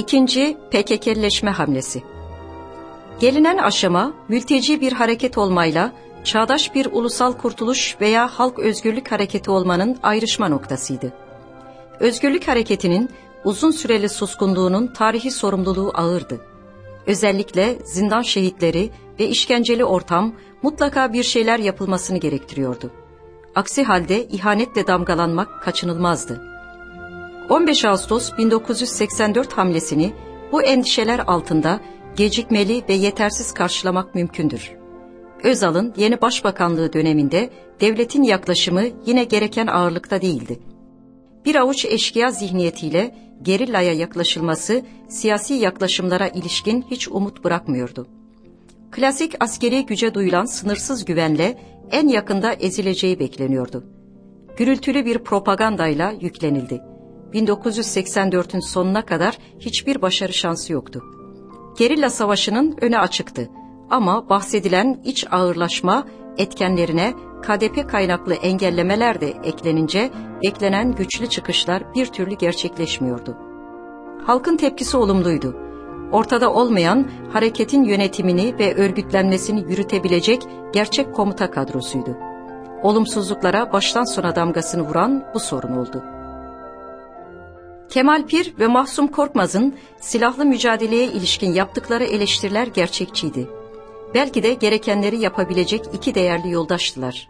İkinci PKK'leşme hamlesi. Gelinen aşama mülteci bir hareket olmayla çağdaş bir ulusal kurtuluş veya halk özgürlük hareketi olmanın ayrışma noktasıydı. Özgürlük hareketinin uzun süreli suskunluğunun tarihi sorumluluğu ağırdı. Özellikle zindan şehitleri ve işkenceli ortam mutlaka bir şeyler yapılmasını gerektiriyordu. Aksi halde ihanetle damgalanmak kaçınılmazdı. 15 Ağustos 1984 hamlesini bu endişeler altında gecikmeli ve yetersiz karşılamak mümkündür. Özal'ın yeni başbakanlığı döneminde devletin yaklaşımı yine gereken ağırlıkta değildi. Bir avuç eşkıya zihniyetiyle gerillaya yaklaşılması siyasi yaklaşımlara ilişkin hiç umut bırakmıyordu. Klasik askeri güce duyulan sınırsız güvenle en yakında ezileceği bekleniyordu. Gürültülü bir propagandayla yüklenildi. 1984'ün sonuna kadar hiçbir başarı şansı yoktu. Gerilla savaşının öne açıktı ama bahsedilen iç ağırlaşma etkenlerine KDP kaynaklı engellemeler de eklenince beklenen güçlü çıkışlar bir türlü gerçekleşmiyordu. Halkın tepkisi olumluydu. Ortada olmayan hareketin yönetimini ve örgütlenmesini yürütebilecek gerçek komuta kadrosuydu. Olumsuzluklara baştan sona damgasını vuran bu sorun oldu. Kemal Pir ve Mahsum Korkmaz'ın silahlı mücadeleye ilişkin yaptıkları eleştiriler gerçekçiydi. Belki de gerekenleri yapabilecek iki değerli yoldaştılar.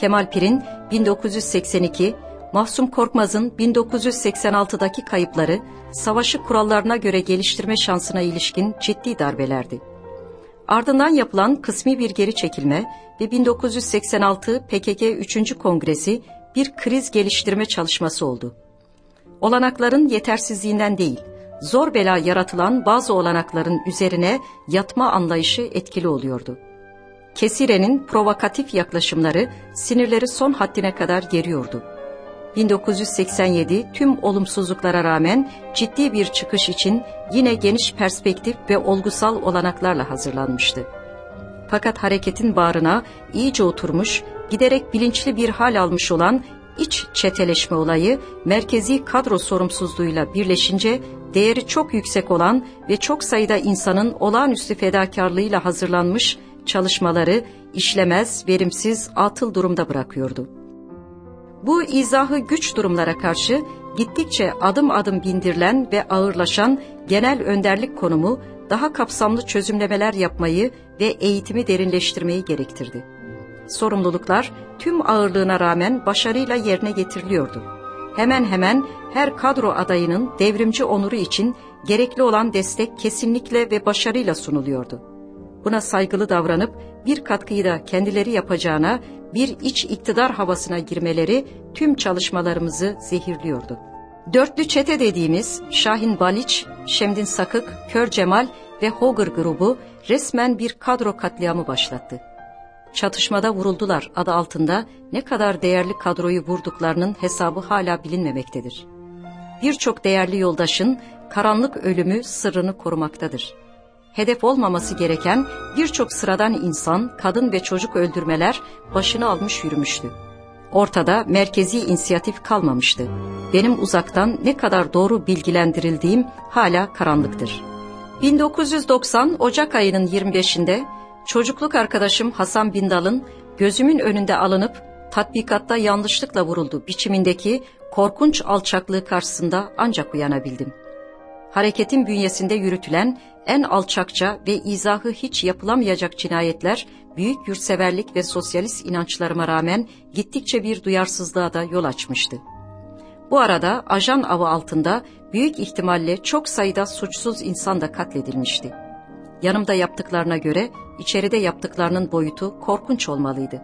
Kemal Pir'in 1982, Mahsum Korkmaz'ın 1986'daki kayıpları savaşı kurallarına göre geliştirme şansına ilişkin ciddi darbelerdi. Ardından yapılan kısmi bir geri çekilme ve 1986 PKK 3. Kongresi bir kriz geliştirme çalışması oldu. Olanakların yetersizliğinden değil, zor bela yaratılan bazı olanakların üzerine yatma anlayışı etkili oluyordu. Kesire'nin provokatif yaklaşımları sinirleri son haddine kadar geriyordu. 1987 tüm olumsuzluklara rağmen ciddi bir çıkış için yine geniş perspektif ve olgusal olanaklarla hazırlanmıştı. Fakat hareketin bağrına iyice oturmuş, giderek bilinçli bir hal almış olan iç çeteleşme olayı merkezi kadro sorumsuzluğuyla birleşince değeri çok yüksek olan ve çok sayıda insanın olağanüstü fedakarlığıyla hazırlanmış çalışmaları işlemez, verimsiz, atıl durumda bırakıyordu. Bu izahı güç durumlara karşı gittikçe adım adım bindirilen ve ağırlaşan genel önderlik konumu daha kapsamlı çözümlemeler yapmayı ve eğitimi derinleştirmeyi gerektirdi. Sorumluluklar tüm ağırlığına rağmen başarıyla yerine getiriliyordu. Hemen hemen her kadro adayının devrimci onuru için gerekli olan destek kesinlikle ve başarıyla sunuluyordu. Buna saygılı davranıp bir katkıyı da kendileri yapacağına bir iç iktidar havasına girmeleri tüm çalışmalarımızı zehirliyordu. Dörtlü çete dediğimiz Şahin Baliç, Şemdin Sakık, Kör Cemal ve Hogar grubu resmen bir kadro katliamı başlattı. Çatışmada vuruldular adı altında ne kadar değerli kadroyu vurduklarının hesabı hala bilinmemektedir. Birçok değerli yoldaşın karanlık ölümü sırrını korumaktadır. Hedef olmaması gereken birçok sıradan insan, kadın ve çocuk öldürmeler başını almış yürümüştü. Ortada merkezi inisiyatif kalmamıştı. Benim uzaktan ne kadar doğru bilgilendirildiğim hala karanlıktır. 1990 Ocak ayının 25'inde çocukluk arkadaşım Hasan Bindal'ın gözümün önünde alınıp tatbikatta yanlışlıkla vuruldu biçimindeki korkunç alçaklığı karşısında ancak uyanabildim. Hareketin bünyesinde yürütülen en alçakça ve izahı hiç yapılamayacak cinayetler büyük yurtseverlik ve sosyalist inançlarıma rağmen gittikçe bir duyarsızlığa da yol açmıştı. Bu arada ajan avı altında büyük ihtimalle çok sayıda suçsuz insan da katledilmişti. Yanımda yaptıklarına göre içeride yaptıklarının boyutu korkunç olmalıydı.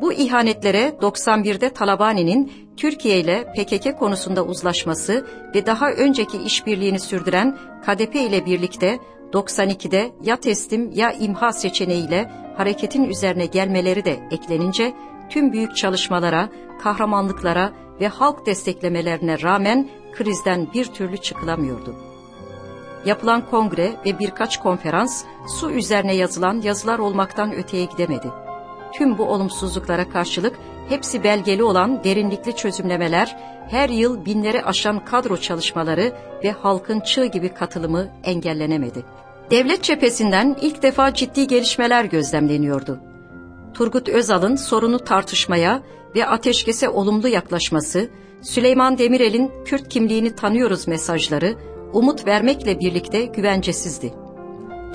Bu ihanetlere 91'de Talabani'nin Türkiye ile PKK konusunda uzlaşması ve daha önceki işbirliğini sürdüren KDP ile birlikte 92'de ya teslim ya imha seçeneğiyle hareketin üzerine gelmeleri de eklenince tüm büyük çalışmalara, kahramanlıklara ve halk desteklemelerine rağmen krizden bir türlü çıkılamıyordu. Yapılan kongre ve birkaç konferans su üzerine yazılan yazılar olmaktan öteye gidemedi. Tüm bu olumsuzluklara karşılık hepsi belgeli olan derinlikli çözümlemeler her yıl binleri aşan kadro çalışmaları ve halkın çığ gibi katılımı engellenemedi. Devlet cephesinden ilk defa ciddi gelişmeler gözlemleniyordu. Turgut Özal'ın sorunu tartışmaya ve ateşkese olumlu yaklaşması, Süleyman Demirel'in Kürt kimliğini tanıyoruz mesajları umut vermekle birlikte güvencesizdi.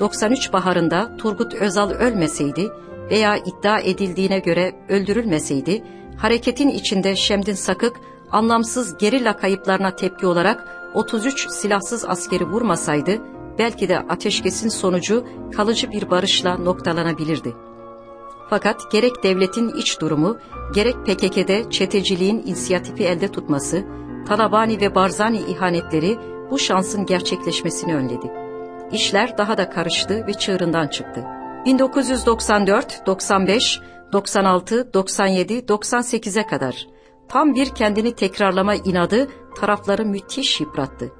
93 baharında Turgut Özal ölmeseydi veya iddia edildiğine göre öldürülmeseydi, hareketin içinde Şemdin Sakık anlamsız gerilla kayıplarına tepki olarak 33 silahsız askeri vurmasaydı, belki de ateşkesin sonucu kalıcı bir barışla noktalanabilirdi. Fakat gerek devletin iç durumu, gerek PKK'de çeteciliğin inisiyatifi elde tutması, Talabani ve Barzani ihanetleri bu şansın gerçekleşmesini önledi. İşler daha da karıştı ve çığırından çıktı. 1994, 95, 96, 97, 98'e kadar tam bir kendini tekrarlama inadı tarafları müthiş yıprattı.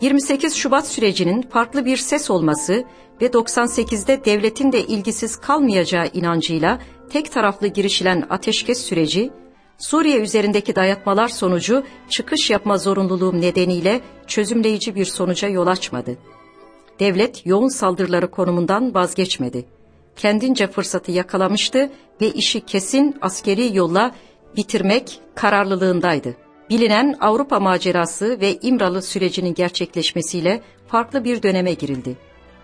28 Şubat sürecinin farklı bir ses olması ve 98'de devletin de ilgisiz kalmayacağı inancıyla tek taraflı girişilen ateşkes süreci, Suriye üzerindeki dayatmalar sonucu çıkış yapma zorunluluğum nedeniyle çözümleyici bir sonuca yol açmadı. Devlet yoğun saldırıları konumundan vazgeçmedi. Kendince fırsatı yakalamıştı ve işi kesin askeri yolla bitirmek kararlılığındaydı. Bilinen Avrupa macerası ve İmralı sürecinin gerçekleşmesiyle farklı bir döneme girildi.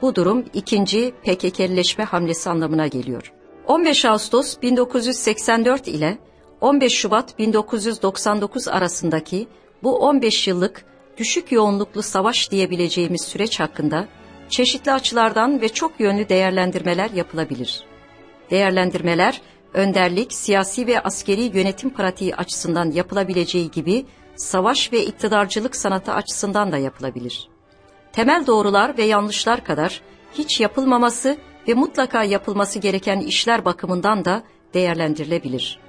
Bu durum ikinci PKK'lileşme hamlesi anlamına geliyor. 15 Ağustos 1984 ile 15 Şubat 1999 arasındaki bu 15 yıllık düşük yoğunluklu savaş diyebileceğimiz süreç hakkında çeşitli açılardan ve çok yönlü değerlendirmeler yapılabilir. Değerlendirmeler, önderlik, siyasi ve askeri yönetim pratiği açısından yapılabileceği gibi savaş ve iktidarcılık sanatı açısından da yapılabilir. Temel doğrular ve yanlışlar kadar hiç yapılmaması ve mutlaka yapılması gereken işler bakımından da değerlendirilebilir.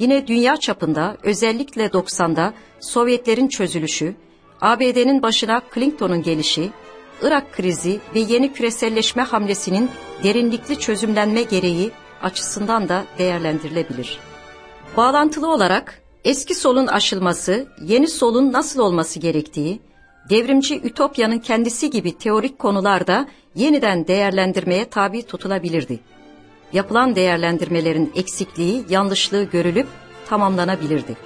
Yine dünya çapında özellikle 90'da Sovyetlerin çözülüşü, ABD'nin başına Clinton'un gelişi, Irak krizi ve yeni küreselleşme hamlesinin derinlikli çözümlenme gereği açısından da değerlendirilebilir. Bağlantılı olarak eski solun aşılması, yeni solun nasıl olması gerektiği, devrimci ütopyanın kendisi gibi teorik konularda yeniden değerlendirmeye tabi tutulabilirdi. Yapılan değerlendirmelerin eksikliği, yanlışlığı görülüp tamamlanabilirdi.